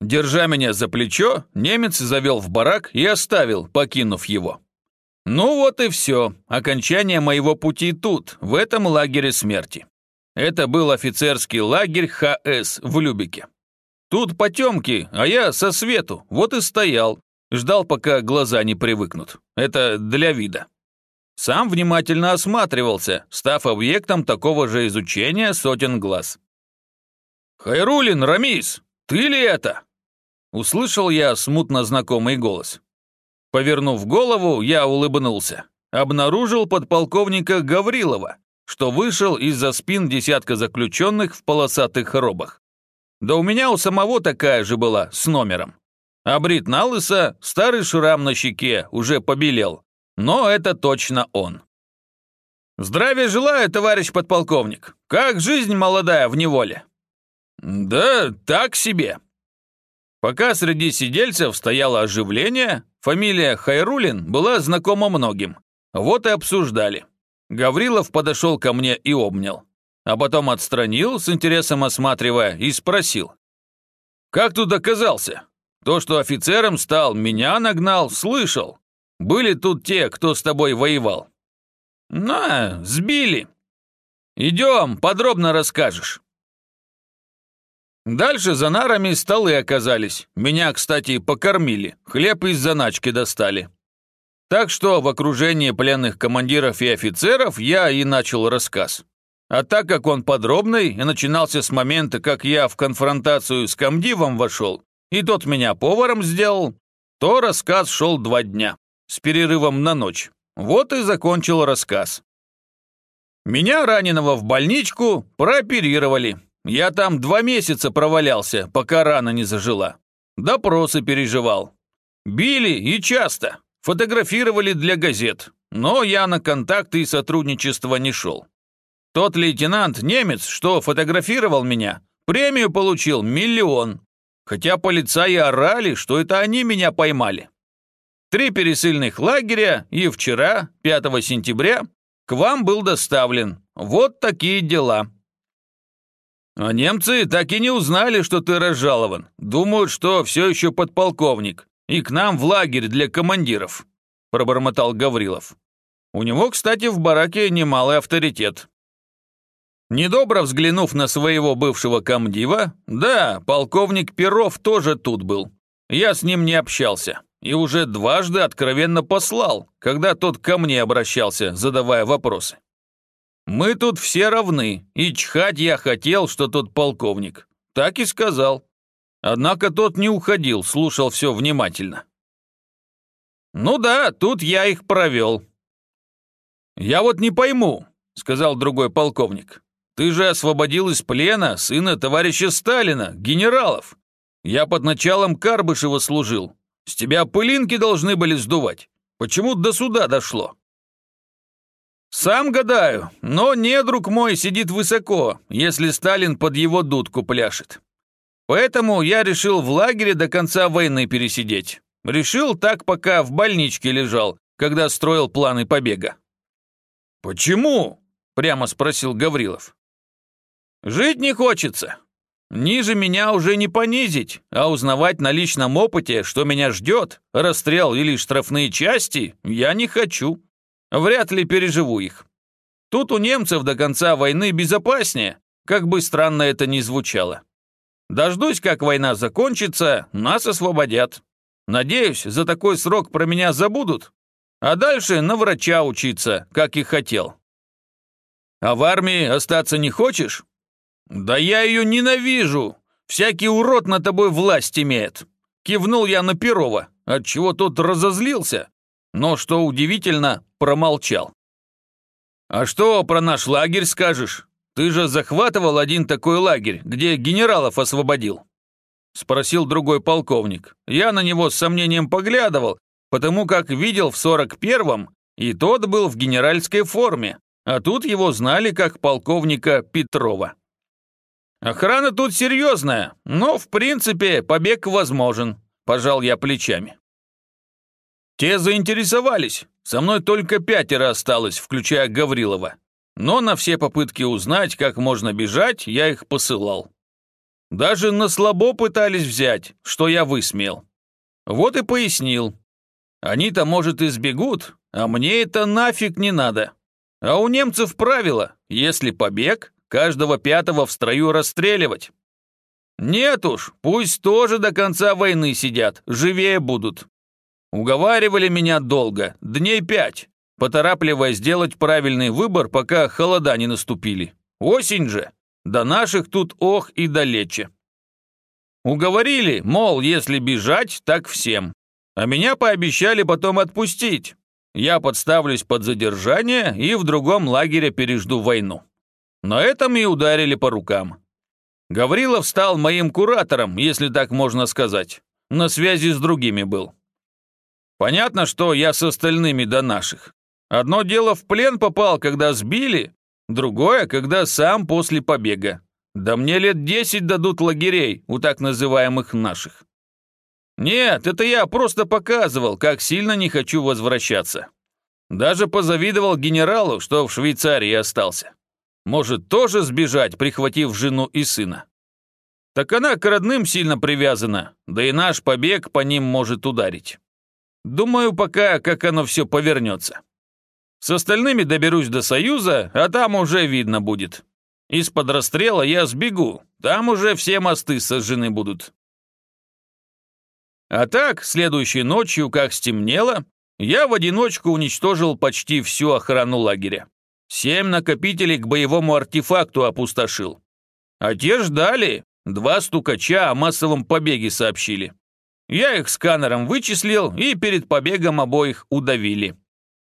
Держа меня за плечо, немец завел в барак и оставил, покинув его. Ну вот и все, окончание моего пути тут, в этом лагере смерти. Это был офицерский лагерь ХС в Любике. Тут потемки, а я со свету, вот и стоял, ждал, пока глаза не привыкнут. Это для вида. Сам внимательно осматривался, став объектом такого же изучения сотен глаз. «Хайрулин, Рамис, ты ли это?» Услышал я смутно знакомый голос. Повернув голову, я улыбнулся. Обнаружил подполковника Гаврилова, что вышел из-за спин десятка заключенных в полосатых робах. Да у меня у самого такая же была, с номером. А брит на лысо, старый шрам на щеке, уже побелел. Но это точно он. «Здравия желаю, товарищ подполковник. Как жизнь молодая в неволе?» «Да так себе», Пока среди сидельцев стояло оживление, фамилия Хайрулин была знакома многим. Вот и обсуждали. Гаврилов подошел ко мне и обнял. А потом отстранил, с интересом осматривая, и спросил. «Как тут оказался? То, что офицером стал, меня нагнал, слышал. Были тут те, кто с тобой воевал?» «На, сбили. Идем, подробно расскажешь». Дальше за нарами столы оказались. Меня, кстати, покормили. Хлеб из заначки достали. Так что в окружении пленных командиров и офицеров я и начал рассказ. А так как он подробный и начинался с момента, как я в конфронтацию с комдивом вошел, и тот меня поваром сделал, то рассказ шел два дня, с перерывом на ночь. Вот и закончил рассказ. Меня, раненого в больничку, прооперировали, я там два месяца провалялся, пока рана не зажила. Допросы переживал. Били и часто. Фотографировали для газет. Но я на контакты и сотрудничество не шел. Тот лейтенант, немец, что фотографировал меня, премию получил миллион. Хотя полицаи орали, что это они меня поймали. Три пересыльных лагеря, и вчера, 5 сентября, к вам был доставлен. Вот такие дела. А немцы так и не узнали, что ты разжалован. Думают, что все еще подполковник. И к нам в лагерь для командиров», – пробормотал Гаврилов. «У него, кстати, в бараке немалый авторитет». Недобро взглянув на своего бывшего комдива, да, полковник Перов тоже тут был. Я с ним не общался и уже дважды откровенно послал, когда тот ко мне обращался, задавая вопросы. Мы тут все равны, и чхать я хотел, что тот полковник. Так и сказал. Однако тот не уходил, слушал все внимательно. Ну да, тут я их провел. Я вот не пойму, сказал другой полковник. Ты же освободил из плена сына товарища Сталина, генералов. Я под началом Карбышева служил. С тебя пылинки должны были сдувать. Почему до суда дошло? «Сам гадаю, но недруг мой сидит высоко, если Сталин под его дудку пляшет. Поэтому я решил в лагере до конца войны пересидеть. Решил так, пока в больничке лежал, когда строил планы побега». «Почему?» – прямо спросил Гаврилов. «Жить не хочется. Ниже меня уже не понизить, а узнавать на личном опыте, что меня ждет, расстрел или штрафные части, я не хочу». Вряд ли переживу их. Тут у немцев до конца войны безопаснее, как бы странно это ни звучало. Дождусь, как война закончится, нас освободят. Надеюсь, за такой срок про меня забудут, а дальше на врача учиться, как и хотел. А в армии остаться не хочешь? Да я ее ненавижу. Всякий урод на тобой власть имеет. Кивнул я на Перова, отчего тот разозлился, но, что удивительно, промолчал. «А что про наш лагерь скажешь? Ты же захватывал один такой лагерь, где генералов освободил?» Спросил другой полковник. Я на него с сомнением поглядывал, потому как видел в сорок первом, и тот был в генеральской форме, а тут его знали как полковника Петрова. «Охрана тут серьезная, но, в принципе, побег возможен», – пожал я плечами. Те заинтересовались. Со мной только пятеро осталось, включая Гаврилова. Но на все попытки узнать, как можно бежать, я их посылал. Даже на слабо пытались взять, что я высмеял. Вот и пояснил. Они-то, может, и сбегут, а мне это нафиг не надо. А у немцев правило, если побег, каждого пятого в строю расстреливать. Нет уж, пусть тоже до конца войны сидят, живее будут. Уговаривали меня долго, дней пять, поторапливая сделать правильный выбор, пока холода не наступили. Осень же, до наших тут ох и далече. Уговорили, мол, если бежать, так всем. А меня пообещали потом отпустить. Я подставлюсь под задержание и в другом лагере пережду войну. На этом и ударили по рукам. Гаврилов стал моим куратором, если так можно сказать. На связи с другими был. Понятно, что я с остальными до наших. Одно дело в плен попал, когда сбили, другое, когда сам после побега. Да мне лет десять дадут лагерей у так называемых наших. Нет, это я просто показывал, как сильно не хочу возвращаться. Даже позавидовал генералу, что в Швейцарии остался. Может, тоже сбежать, прихватив жену и сына? Так она к родным сильно привязана, да и наш побег по ним может ударить. Думаю, пока как оно все повернется. С остальными доберусь до Союза, а там уже видно будет. Из-под расстрела я сбегу, там уже все мосты сожжены будут. А так, следующей ночью, как стемнело, я в одиночку уничтожил почти всю охрану лагеря. Семь накопителей к боевому артефакту опустошил. А те ждали. Два стукача о массовом побеге сообщили. Я их сканером вычислил и перед побегом обоих удавили.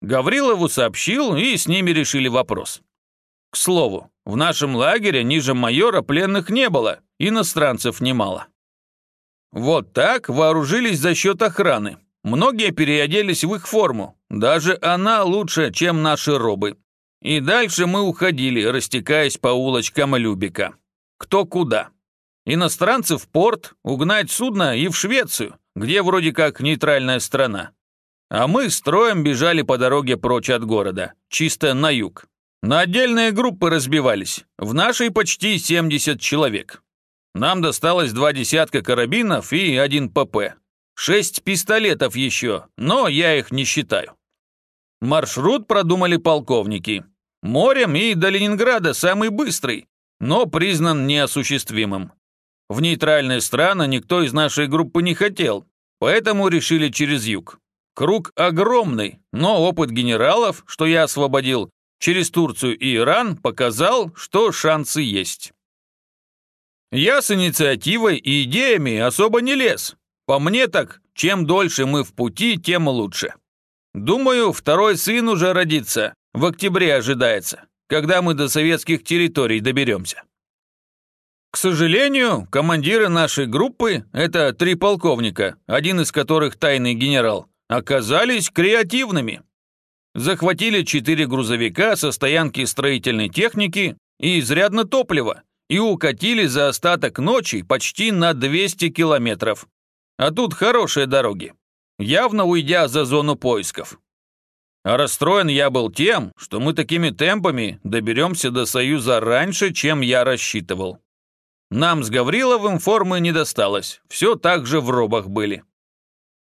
Гаврилову сообщил, и с ними решили вопрос. К слову, в нашем лагере ниже майора пленных не было, иностранцев немало. Вот так вооружились за счет охраны. Многие переоделись в их форму, даже она лучше, чем наши робы. И дальше мы уходили, растекаясь по улочкам Любика. Кто куда. Иностранцы в порт, угнать судно и в Швецию, где вроде как нейтральная страна. А мы строем бежали по дороге прочь от города, чисто на юг. На отдельные группы разбивались, в нашей почти 70 человек. Нам досталось два десятка карабинов и один ПП. Шесть пистолетов еще, но я их не считаю. Маршрут продумали полковники. Морем и до Ленинграда самый быстрый, но признан неосуществимым. В нейтральные страны никто из нашей группы не хотел, поэтому решили через юг. Круг огромный, но опыт генералов, что я освободил, через Турцию и Иран показал, что шансы есть. Я с инициативой и идеями особо не лез. По мне так, чем дольше мы в пути, тем лучше. Думаю, второй сын уже родится. В октябре ожидается, когда мы до советских территорий доберемся. К сожалению, командиры нашей группы, это три полковника, один из которых тайный генерал, оказались креативными. Захватили четыре грузовика со стоянки строительной техники и изрядно топлива и укатили за остаток ночи почти на 200 километров. А тут хорошие дороги явно уйдя за зону поисков. А расстроен я был тем, что мы такими темпами доберемся до Союза раньше, чем я рассчитывал. Нам с Гавриловым формы не досталось, все так же в робах были.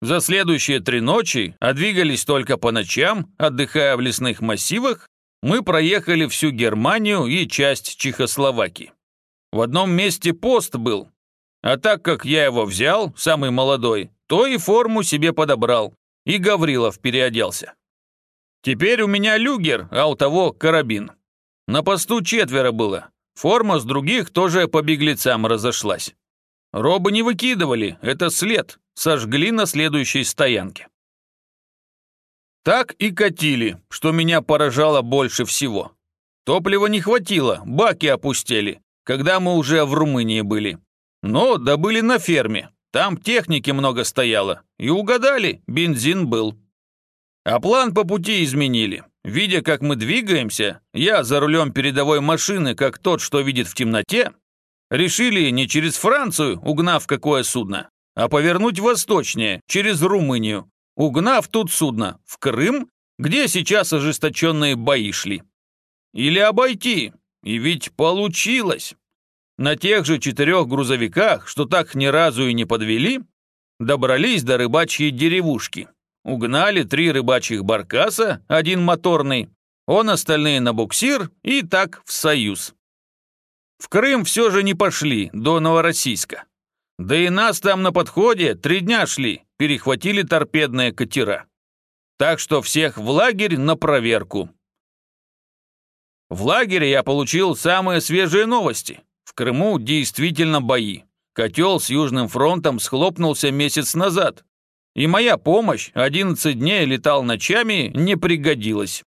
За следующие три ночи, а двигались только по ночам, отдыхая в лесных массивах, мы проехали всю Германию и часть Чехословакии. В одном месте пост был, а так как я его взял, самый молодой, то и форму себе подобрал, и Гаврилов переоделся. Теперь у меня люгер, а у того карабин. На посту четверо было. Форма с других тоже по беглецам разошлась. Робы не выкидывали, это след, сожгли на следующей стоянке. Так и катили, что меня поражало больше всего. Топлива не хватило, баки опустели, когда мы уже в Румынии были. Но добыли на ферме, там техники много стояло. И угадали, бензин был. А план по пути изменили. Видя, как мы двигаемся, я за рулем передовой машины, как тот, что видит в темноте, решили не через Францию, угнав какое судно, а повернуть восточнее, через Румынию, угнав тут судно, в Крым, где сейчас ожесточенные бои шли. Или обойти, и ведь получилось. на тех же четырех грузовиках, что так ни разу и не подвели, добрались до рыбачьей деревушки. Угнали три рыбачьих баркаса, один моторный, он остальные на буксир и так в союз. В Крым все же не пошли, до Новороссийска. Да и нас там на подходе три дня шли, перехватили торпедные катера. Так что всех в лагерь на проверку. В лагере я получил самые свежие новости. В Крыму действительно бои. Котел с Южным фронтом схлопнулся месяц назад. И моя помощь, 11 дней летал ночами, не пригодилась.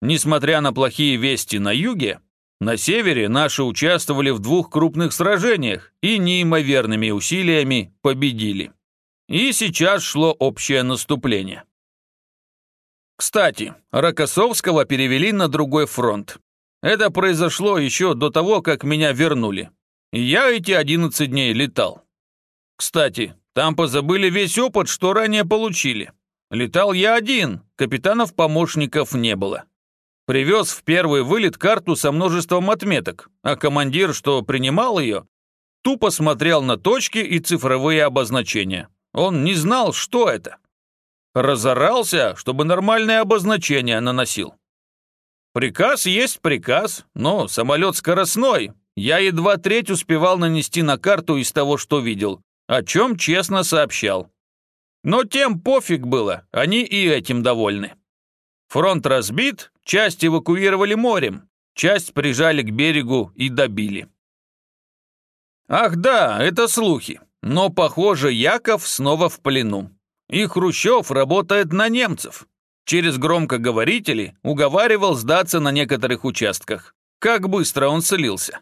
Несмотря на плохие вести на юге, на севере наши участвовали в двух крупных сражениях и неимоверными усилиями победили. И сейчас шло общее наступление. Кстати, Рокоссовского перевели на другой фронт. Это произошло еще до того, как меня вернули. Я эти 11 дней летал. Кстати, там позабыли весь опыт, что ранее получили. Летал я один, капитанов-помощников не было. Привез в первый вылет карту со множеством отметок, а командир, что принимал ее, тупо смотрел на точки и цифровые обозначения. Он не знал, что это. Разорался, чтобы нормальное обозначение наносил. Приказ есть приказ, но самолет скоростной. Я едва треть успевал нанести на карту из того, что видел, о чем честно сообщал. Но тем пофиг было, они и этим довольны. Фронт разбит, часть эвакуировали морем, часть прижали к берегу и добили. Ах да, это слухи. Но, похоже, Яков снова в плену. И Хрущев работает на немцев. Через громкоговорители уговаривал сдаться на некоторых участках. Как быстро он слился.